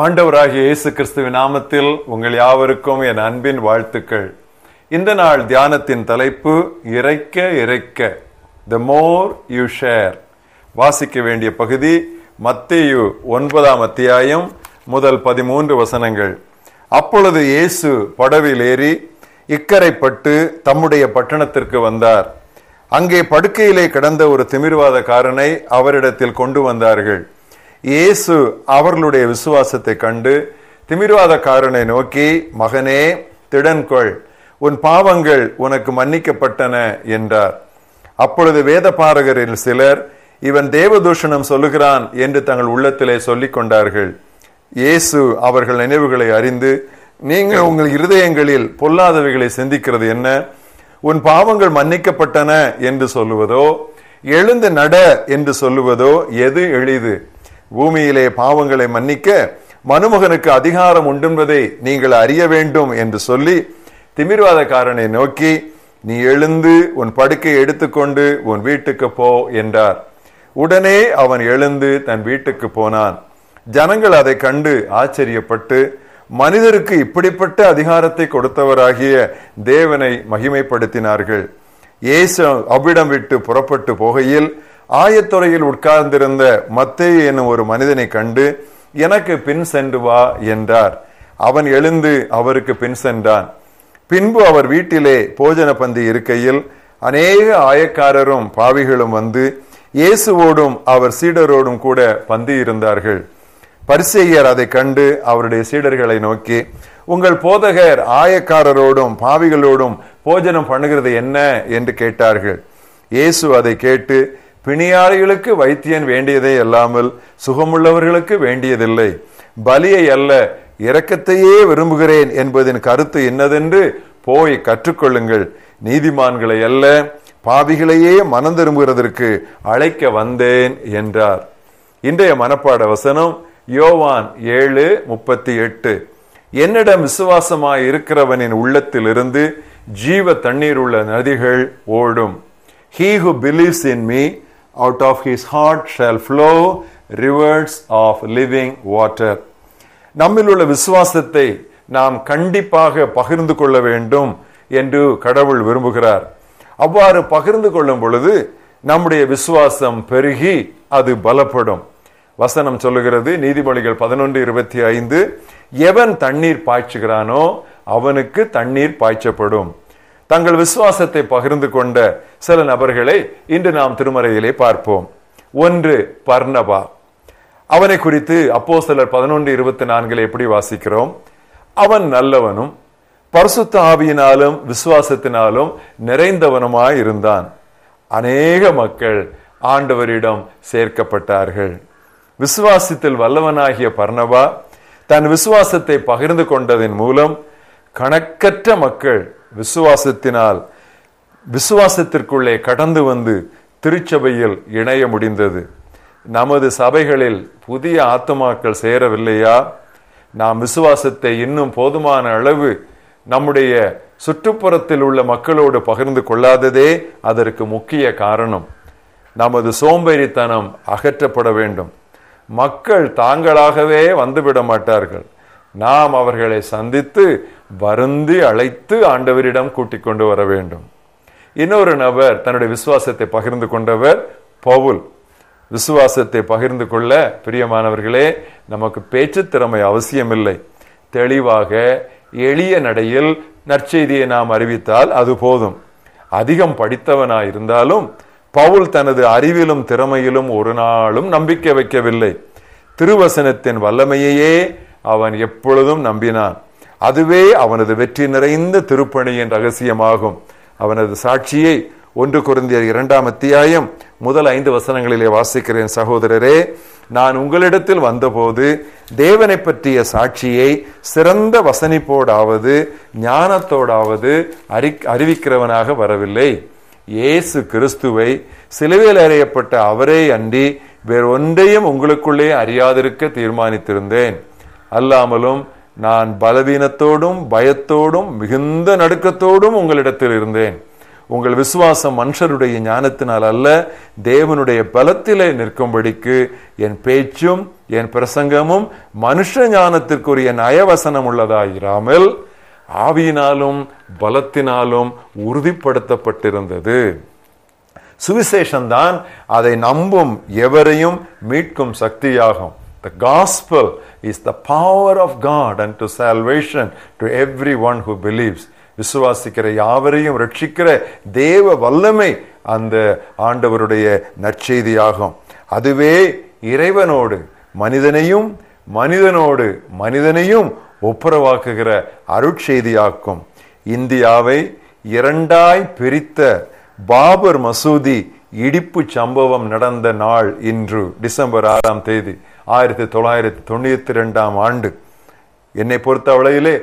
ஆண்டவராகிய இயேசு கிறிஸ்துவின் நாமத்தில் உங்கள் யாவருக்கும் என் அன்பின் வாழ்த்துக்கள். இந்த நாள் தியானத்தின் தலைப்பு இறைக்க இறைக்க. த மோர் யூ ஷேர் வாசிக்க வேண்டிய பகுதி மத்தேயு ஒன்பதாம் அத்தியாயம் முதல் பதிமூன்று வசனங்கள். அப்பொழுது இயேசு படவில் ஏறி இக்கரைப்பட்டு தம்முடைய பட்டணத்திற்கு வந்தார். அங்கே படுக்கையிலே கிடந்த ஒரு திமிர்வாதக்காரனை அவரிடத்தில் கொண்டு வந்தார்கள். இயேசு அவர்களுடைய விசுவாசத்தை கண்டு திமிர்வாதக்காரனை நோக்கி மகனே திடன்கொள். உன் பாவங்கள் உனக்கு மன்னிக்கப்பட்டன என்றார். அப்பொழுது வேத பாரகரில் சிலர் இவன் தேவதூஷணம் சொல்லுகிறான் என்று தங்கள் உள்ளத்திலே சொல்லிக் கொண்டார்கள். இயேசு அவர்கள் நினைவுகளை அறிந்து நீங்கள் உங்கள் இருதயங்களில் பொல்லாதவைகளை சிந்திக்கிறது என்ன? உன் பாவங்கள் மன்னிக்கப்பட்டன என்று சொல்லுவதோ எழுந்து நட என்று சொல்லுவதோ எது எளிது? பூமியிலே பாவங்களை மன்னிக்க மனுமகனுக்கு அதிகாரம் உண்டென்பதை நீங்கள் அறிய வேண்டும் என்று சொல்லி திமிர்வாதக்காரனை நோக்கி நீ எழுந்து உன் படுக்கை எடுத்துக்கொண்டு உன் வீட்டுக்கு போ என்றார். உடனே அவன் எழுந்து தன் வீட்டுக்கு போனான். ஜனங்கள் அதை கண்டு ஆச்சரியப்பட்டு மனிதருக்கு இப்படிப்பட்ட அதிகாரத்தை கொடுத்தவராகிய தேவனை மகிமைப்படுத்தினார்கள். இயேசு அவ்விடம் விட்டு புறப்பட்டு போகையில் ஆயத்துறையில் உட்கார்ந்திருந்த மத்தேயு என்னும் ஒரு மனிதனை கண்டு எனக்கு பின் சென்று வா என்றார். அவன் எழுந்து அவருக்கு பின் சென்றான். பின்பு அவர் வீட்டிலே போஜன பந்தி இருக்கையில் அநேக ஆயக்காரரும் பாவிகளும் வந்து இயேசுவோடும் அவர் சீடரோடும் கூட பந்தி இருந்தார்கள். பரிசெய்யர் அதை கண்டு அவருடைய சீடர்களை நோக்கி உங்கள் போதகர் ஆயக்காரரோடும் பாவிகளோடும் போஜனம் பண்ணுகிறது என்ன? என்று கேட்டார்கள். இயேசு அதை கேட்டு பிணியாளிகளுக்கு வைத்தியன் வேண்டியதே அல்லாமல் சுகமுள்ளவர்களுக்கு வேண்டியதில்லை. பலியை அல்ல இரக்கத்தையே விரும்புகிறேன் என்பதின் கருத்து என்னதென்று போய் கற்றுக்கொள்ளுங்கள். நீதிமான்களை அல்ல பாவிகளையே மனம் திரும்புகிறதற்கு அழைக்க வந்தேன் என்றார். இன்றைய மனப்பாட வசனம் யோவான் ஏழு முப்பத்தி எட்டு. என்னிடம் விசுவாசமாய் இருக்கிறவனின் உள்ளத்திலிருந்து ஜீவ தண்ணீர் உள்ள நதிகள் ஓடும். He who believes in me out of his heart shall flow rivers of living water நம்மில் உள்ள விசுவாசத்தை நாம் கண்டிப்பாக பகிர்ந்து கொள்ள வேண்டும் என்று கடவுள் விரும்புகிறார். அவ்வாறு பகிர்ந்து கொள்ளும் பொழுது நம்முடைய விசுவாசம் பெருகி அது பலப்படும். வசனம் சொல்லுகிறது நீதிமொழிகள் பதினொன்று இருபத்தி ஐந்து எவன் தண்ணீர் பாய்ச்சுகிறானோ அவனுக்கு தண்ணீர் பாய்ச்சப்படும். தங்கள் விசுவாசத்தை பகிர்ந்து கொண்ட சில நபர்களை இன்று நாம் திருமறையிலே பார்ப்போம். ஒன்று பர்ணபா அவனை குறித்து அப்போ சிலர் பதினொன்று இருபத்தி நான்கில் எப்படி வாசிக்கிறோம்? அவன் நல்லவனும் பரிசுத்த ஆவியினாலும் விசுவாசத்தினாலும் நிறைந்தவனுமாய் இருந்தான். அநேக மக்கள் ஆண்டவரிடம் சேர்க்கப்பட்டார்கள். விசுவாசத்தில் வல்லவனாகிய பர்ணபா தன் விசுவாசத்தை பகிர்ந்து கொண்டதன் மூலம் கணக்கற்ற மக்கள் விசுவாசத்தினால் விசுவாசத்திற்குள்ளே கடந்து வந்து திருச்சபையில் இணைய முடிந்தது. நமது சபைகளில் புதிய ஆத்துமாக்கள் சேரவில்லையா? நாம் விசுவாசத்தை இன்னும் போதுமான அளவு நம்முடைய சுற்றுப்புறத்தில் உள்ள மக்களோடு பகிர்ந்து கொள்ளாததே அதற்கு முக்கிய காரணம். நமது சோம்பேறித்தனம் அகற்றப்பட வேண்டும். மக்கள் தாங்களாகவே வந்துவிட மாட்டார்கள். நாம் அவர்களை சந்தித்து வருந்தி அழைத்து ஆண்டவரிடம் கூட்டிக் கொண்டு வர வேண்டும். இன்னொரு நபர் தன்னுடைய விசுவாசத்தை பகிர்ந்து கொண்டவர் பவுல். விசுவாசத்தை பகிர்ந்து கொள்ள பிரியமானவர்களே நமக்கு பேச்சு திறமை அவசியமில்லை. தெளிவாக எளிய நடையில் நற்செய்தியை நாம் அறிவித்தால் அது போதும். அதிகம் படித்தவனாய் இருந்தாலும் பவுல் தனது அறிவிலும் திறமையிலும் ஒரு நாளும் நம்பிக்கை வைக்கவில்லை. திருவசனத்தின் வல்லமையையே அவன் எப்பொழுதும் நம்பினான். அதுவே அவனது வெற்றி நிறைந்த திருப்பணியின் ரகசியமாகும். அவனது சாட்சியை ஒன்று குருந்திய இரண்டாம் அத்தியாயம் முதல் ஐந்து வசனங்களிலே வாசிக்கிறேன் சகோதரரே நான் உங்களிடத்தில் வந்தபோது தேவனை பற்றிய சாட்சியை சிறந்த வசனிப்போடாவது ஞானத்தோடாவது அறி அறிவிக்கிறவனாக வரவில்லை. இயேசு கிறிஸ்துவை சிலுவையில் அறியப்பட்ட அவரே அன்றி வேறொன்றையும் உங்களுக்குள்ளே அறியாதிருக்க தீர்மானித்திருந்தேன். அல்லாமலும் நான் பலவீனத்தோடும் பயத்தோடும் மிகுந்த நடுக்கத்தோடும் உங்களிடத்தில் இருந்தேன். உங்கள் விசுவாசம் மனுஷருடைய ஞானத்தினால் அல்ல தேவனுடைய பலத்திலே நிற்கும்படிக்கு என் பேச்சும் என் பிரசங்கமும் மனுஷ ஞானத்திற்குரிய நயவசனம் உள்ளதாயிராமல் ஆவியினாலும் பலத்தினாலும் உறுதிப்படுத்தப்பட்டிருந்தது. சுவிசேஷம்தான் அதை நம்பும் எவரையும் மீட்கும் சக்தியாகும். The gospel is the power of God unto salvation to everyone who believes. விசுவாசிக்கிற யாவரையும் ரட்சிக்கிற தேவ வல்லமை அந்த ஆண்டவருடைய நற்செய்தியாகும். அதுவே இறைவனோடு மனிதனையும் மனிதனோடு மனிதனையும் ஒப்புரவாக்குகிற அருட்செய்தியாக்கும். இந்தியாவை இரண்டாய் பிரித்த பாபர் மசூதி இடிப்பு சம்பவம் நடந்த நாள் இன்று டிசம்பர் ஆறாம் தேதி. ஆயிரத்தி தொள்ளாயிரத்தி தொண்ணூத்தி ரெண்டாம் ஆண்டு. என்னை பொறுத்தவளையிலே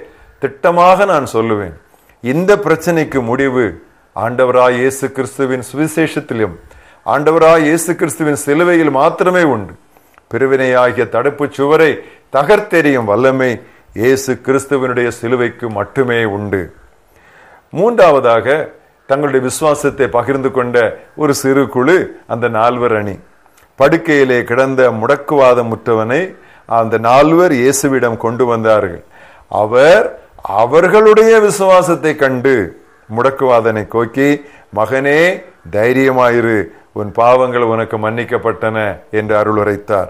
திட்டமாக நான் சொல்லுவேன். இந்த பிரச்சனைக்கு முடிவு ஆண்டவராய் இயேசு கிறிஸ்துவின் சுவிசேஷத்திலும் ஆண்டவராய் இயேசு கிறிஸ்துவின் சிலுவையில் மாத்திரமே உண்டு. பிரிவினையாகிய தடுப்பு சுவரை தகர்த்தெறியும் வல்லமை இயேசு கிறிஸ்துவனுடைய சிலுவைக்கு மட்டுமே உண்டு. மூன்றாவதாக தங்களுடைய விசுவாசத்தை பகிர்ந்து கொண்ட ஒரு சிறு குழு அந்த நால்வர் அணி. படுக்கையிலே கிடந்த முடக்குவாதம் முற்றவனை அந்த நால்வர் இயேசுவிடம் கொண்டு வந்தார்கள். அவர் அவர்களுடைய விசுவாசத்தை கண்டு முடக்குவாதனை கோக்கி மகனே தைரியமாயிரு. உன் பாவங்கள் உனக்கு மன்னிக்கப்பட்டன என்று அருள் உரைத்தார்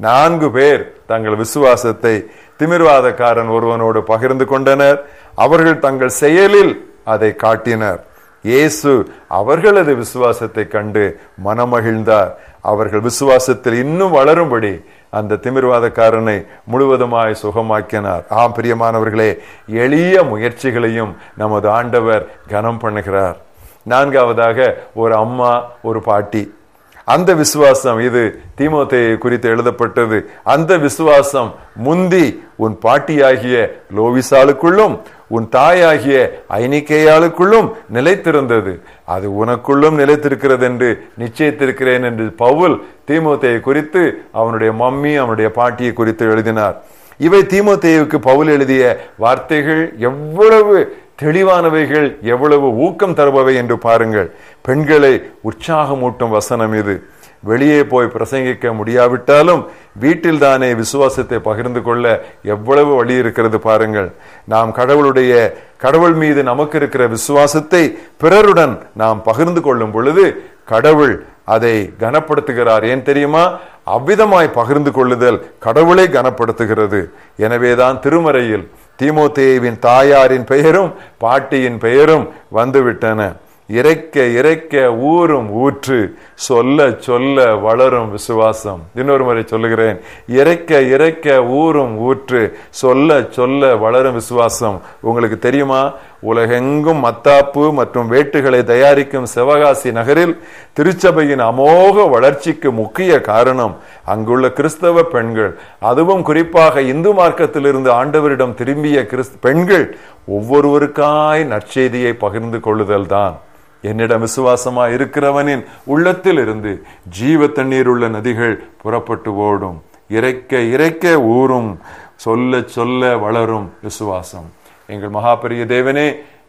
நான்கு பேர் தங்கள் விசுவாசத்தை திமிர்வாதக்காரன் ஒருவனோடு பகிர்ந்து கொண்டனர். அவர்கள் தங்கள் செயலில் அதை காட்டினர். இயேசு அவர்களது விசுவாசத்தை கண்டு மனமகிழ்ந்தார். அவர்கள் விசுவாசத்தில் இன்னும் வளரும்படி அந்த திமிர்வாதக்காரனை முழுவதுமாய் சுகமாக்கினார். ஆம் பிரியமானவர்களே எளிய முயற்சிகளையும் நமது ஆண்டவர் கனம் பண்ணுகிறார். நான்காவதாக ஒரு அம்மா ஒரு பாட்டி. அந்த விசுவாசம் இது தீமோத்தேயை குறித்து எழுதப்பட்டது. அந்த விசுவாசம் முந்தி உன் பாட்டியாகிய லோவிசாலுக்குள்ளும் உன் தாயாகிய ஐனிக்கையாளுக்குள்ளும் நிலைத்திருந்தது. அது உனக்குள்ளும் நிலைத்திருக்கிறது என்று நிச்சயித்திருக்கிறேன் என்று பவுல் தீமோத்தையை குறித்து அவனுடைய மம்மி அவனுடைய பாட்டியை குறித்து எழுதினார். இவை தீமோத்தேயுக்கு பவுல் எழுதிய வார்த்தைகள் எவ்வளவு தெளிவானவைகள் எவ்வளவு ஊக்கம் தருபவை என்று பாருங்கள். பெண்களை உற்சாகமூட்டும் வசனம் இது. வெளியே போய் பிரசங்கிக்க முடியாவிட்டாலும் வீட்டில் தானே விசுவாசத்தை பகிர்ந்து கொள்ள எவ்வளவு வழி இருக்கிறது பாருங்கள். நாம் கடவுளுடைய கடவுள் மீது நமக்கு இருக்கிற விசுவாசத்தை பிறருடன் நாம் பகிர்ந்து கொள்ளும் பொழுது கடவுள் அதை கனப்படுத்துகிறார். ஏன் தெரியுமா? அவ்விதமாய் பகிர்ந்து கொள்ளுதல் கடவுளை கனப்படுத்துகிறது. எனவேதான் திருமறையில் தீமோத்தேவின் தாயாரின் பெயரும் பாட்டியின் பெயரும் வந்துவிட்டன. இறைக்க இறைக்க ஊரும் ஊற்று சொல்ல சொல்ல வளரும் விசுவாசம். இன்னொரு முறை சொல்லுகிறேன். இறைக்க இறைக்க ஊரும் ஊற்று சொல்ல சொல்ல வளரும் விசுவாசம். உங்களுக்கு தெரியுமா? உலகெங்கும் மத்தாப்பு மற்றும் வேட்டுகளை தயாரிக்கும் சிவகாசி நகரில் திருச்சபையின் அமோக வளர்ச்சிக்கு முக்கிய காரணம் அங்குள்ள கிறிஸ்தவ பெண்கள். அதுவும் குறிப்பாக இந்து மார்க்கத்திலிருந்து ஆண்டவரிடம் திரும்பிய கிறிஸ்து பெண்கள் ஒவ்வொருவருக்காய் நற்செய்தியை பகிர்ந்து கொள்ளுதல் தான். என்னிடம் விசுவாசமா இருக்கிறவனின் உள்ளத்தில் இருந்து ஜீவ தண்ணீர் உள்ள நதிகள் புறப்பட்டு ஓடும். இறைக்க இறைக்க ஊறும் சொல்ல சொல்ல வளரும் விசுவாசம். எங்கள் மகாபெரிய தேவனே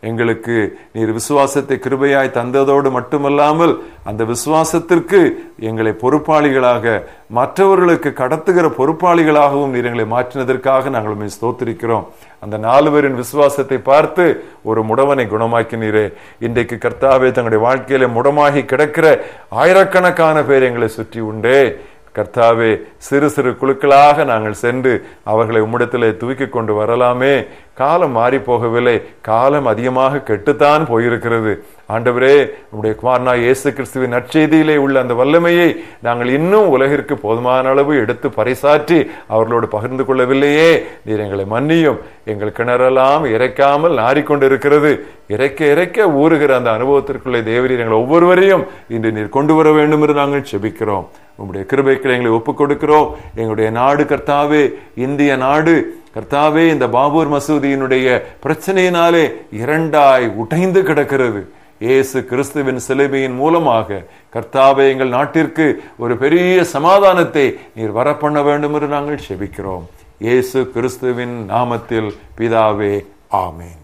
எங்களுக்கு நீர் விசுவாசத்தை கிருபையாய் தந்ததோடு மட்டுமல்லாமல் அந்த விசுவாசத்திற்கு எங்களை பொறுப்பாளிகளாக மற்றவர்களுக்கு கடத்துகிற பொறுப்பாளிகளாகவும் நீர் எங்களை மாற்றினதற்காக நாங்கள் உண்மை அந்த நாலுவரின் விசுவாசத்தை பார்த்து ஒரு முடவனை குணமாக்கினீரே. இன்றைக்கு கர்த்தாவே தங்களுடைய வாழ்க்கையில முடமாகி கிடக்கிற ஆயிரக்கணக்கான பேர் எங்களை சுற்றி உண்டே. கர்த்தாவே சிறு சிறு குழுக்களாக நாங்கள் சென்று அவர்களை உம்மிடத்திலே தூக்கி கொண்டு வரலாமே. காலம் மாறி போகவில்லை. காலம் அதிகமாக கெட்டுத்தான் போயிருக்கிறது. ஆண்டவரே நம்முடைய குமாரனா இயேசு கிறிஸ்துவின் நற்செய்தியிலே உள்ள அந்த வல்லமையை நாங்கள் இன்னும் உலகிற்கு போதுமான அளவு எடுத்து பறைசாற்றி அவர்களோடு பகிர்ந்து கொள்ளவில்லையே. நீர் எங்களை மன்னியும். எங்கள் கிணறெல்லாம் இறைக்காமல் நாறிக்கொண்டிருக்கிறது. இறைக்க இறைக்க ஊறுகிற அந்த அனுபவத்திற்குள்ளே தேவரீர் எங்கள் ஒவ்வொருவரையும் இன்று நீர் கொண்டு வர வேண்டும் என்று நாங்கள் செபிக்கிறோம். உங்களுடைய கிருபைக்கு எங்களை ஒப்புக் கொடுக்கிறோம் எங்களுடைய நாடு கர்த்தாவே இந்திய நாடு கர்த்தாவே இந்த பாபூர் மசூதியினுடைய பிரச்சனையினாலே இரண்டாய் உடைந்து கிடக்கிறது. இயேசு கிறிஸ்துவின் சிலுவையின் மூலமாக கர்த்தாவே எங்கள் நாட்டிற்கு ஒரு பெரிய சமாதானத்தை நீர் வரப்பண்ண வேண்டும் என்று நாங்கள் செபிக்கிறோம். இயேசு கிறிஸ்துவின் நாமத்தில் பிதாவே ஆமேன்.